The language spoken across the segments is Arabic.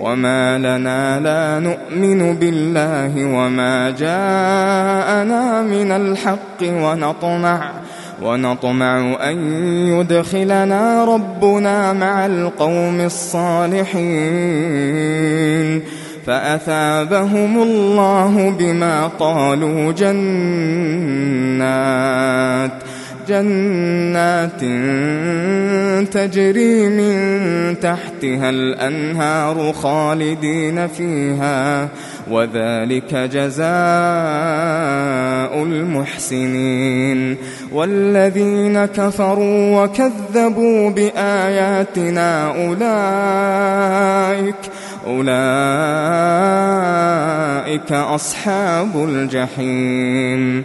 وما لنا لا نؤمن بالله وما جاءنا من الحق ونطمع ونطمع أن يدخلنا ربنا مع القوم الصالحين فأثابهم الله بما قالوا جنات جنات تجري من تحتها الأنهار خالدين فيها وذلك جزاء المحسنين. والذين كفروا وكذبوا بآياتنا أولئك أولئك أصحاب الجحيم.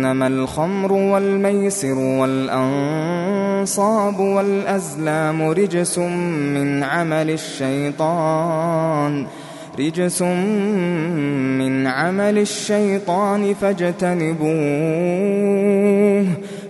إنما الخمر والميسر والأنصاب والأزلام رجس من عمل الشيطان رجس من عمل الشيطان فاجتنبوه.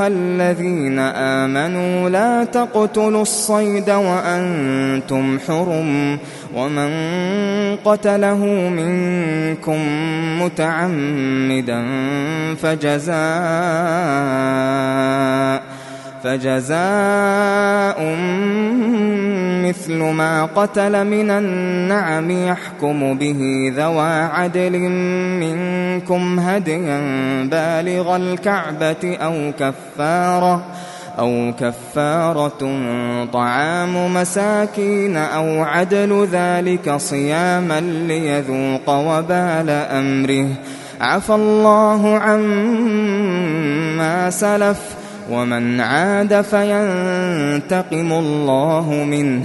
أيها الذين آمنوا لا تقتلوا الصيد وأنتم حرم ومن قتله منكم متعمدا فجزاء فجزاء مثل ما قتل من النعم يحكم به ذوى عدل منكم هديا بالغ الكعبة أو كفارة أو كفارة طعام مساكين أو عدل ذلك صياما ليذوق وبال أمره. عفى الله عما سلف. ومن عاد فينتقم الله منه.